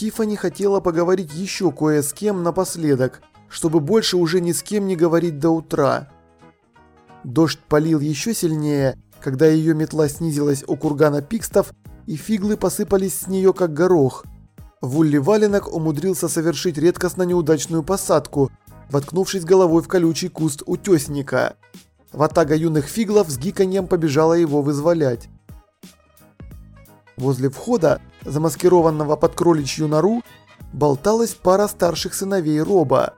Тифани хотела поговорить еще кое с кем напоследок, чтобы больше уже ни с кем не говорить до утра. Дождь полил еще сильнее, когда ее метла снизилась у кургана пикстов, и фиглы посыпались с нее как горох. Вулли Валенок умудрился совершить редкостно неудачную посадку, воткнувшись головой в колючий куст утесника. Ватага юных фиглов с гиканьем побежала его вызволять. Возле входа, замаскированного под кроличью нору, болталась пара старших сыновей Роба.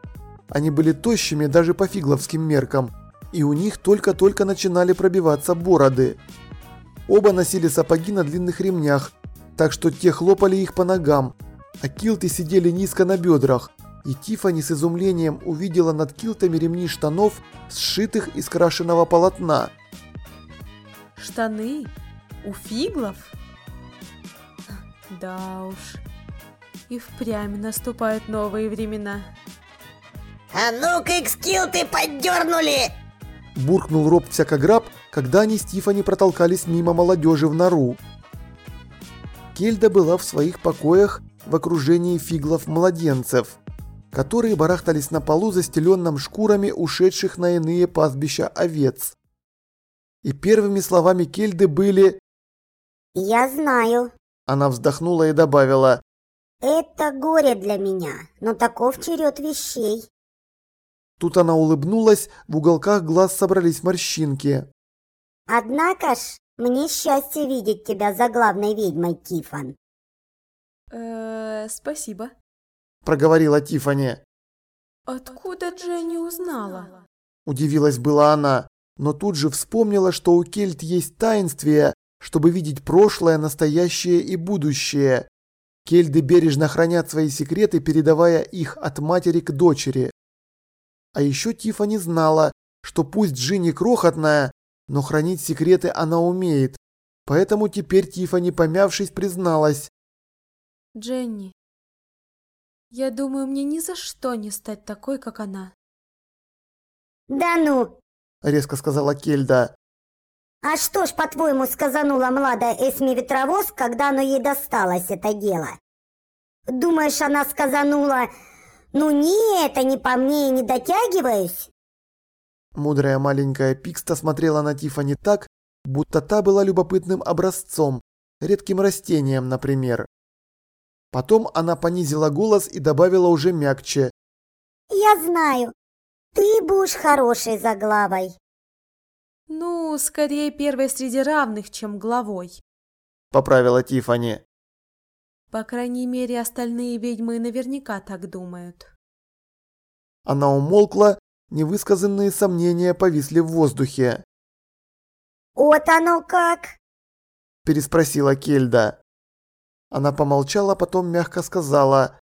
Они были тощими даже по фигловским меркам, и у них только-только начинали пробиваться бороды. Оба носили сапоги на длинных ремнях, так что те хлопали их по ногам, а килты сидели низко на бедрах, и Тифани с изумлением увидела над килтами ремни штанов, сшитых из крашеного полотна. Штаны? У фиглов? Да уж, и впрямь наступают новые времена. А ну-ка, экскилты поддернули! Буркнул Роб всякограб, когда они с Тифани протолкались мимо молодежи в нору. Кельда была в своих покоях в окружении фиглов-младенцев, которые барахтались на полу, застеленном шкурами ушедших на иные пастбища овец. И первыми словами Кельды были «Я знаю». Она вздохнула и добавила «Это горе для меня, но таков черед вещей». Тут она улыбнулась, в уголках глаз собрались морщинки. «Однако ж, мне счастье видеть тебя за главной ведьмой, Кифан». Э, спасибо. Проговорила Тифани. Откуда Дженни узнала? Удивилась была она, но тут же вспомнила, что у Кельт есть таинствие, чтобы видеть прошлое, настоящее и будущее. Кельды бережно хранят свои секреты, передавая их от матери к дочери. А еще Тифани знала, что пусть Джинни крохотная, но хранить секреты она умеет. Поэтому теперь Тифани, помявшись, призналась. Дженни, я думаю, мне ни за что не стать такой, как она. Да ну! Резко сказала Кельда. А что ж, по-твоему, сказанула младая Эсми Ветровоз, когда оно ей досталось, это дело? Думаешь, она сказанула, ну нет, а не по мне и не дотягиваюсь? Мудрая маленькая Пикста смотрела на Тифани так, будто та была любопытным образцом, редким растением, например. Потом она понизила голос и добавила уже мягче. «Я знаю, ты будешь хорошей заглавой». «Ну, скорее первой среди равных, чем главой», — поправила Тифани. По крайней мере, остальные ведьмы наверняка так думают. Она умолкла, невысказанные сомнения повисли в воздухе. «Вот оно как!» – переспросила Кельда. Она помолчала, потом мягко сказала.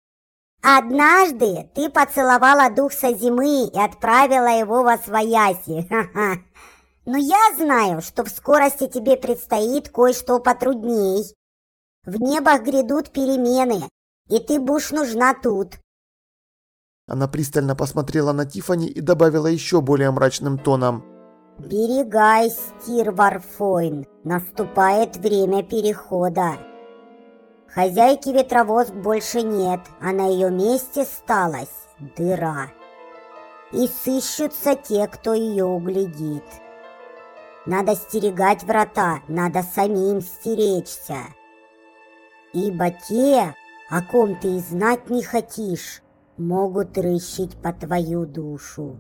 «Однажды ты поцеловала дух со зимы и отправила его во свояси. Ха-ха. Но я знаю, что в скорости тебе предстоит кое-что потрудней. В небах грядут перемены, и ты будешь нужна тут. Она пристально посмотрела на Тифани и добавила еще более мрачным тоном. «Берегай, Стир Варфойн, наступает время перехода». Хозяйки ветровозг больше нет, а на ее месте сталась дыра. И сыщутся те, кто ее углядит. Надо стерегать врата, надо самим стеречься. Ибо те, о ком ты и знать не хотишь, могут рыщить по твою душу.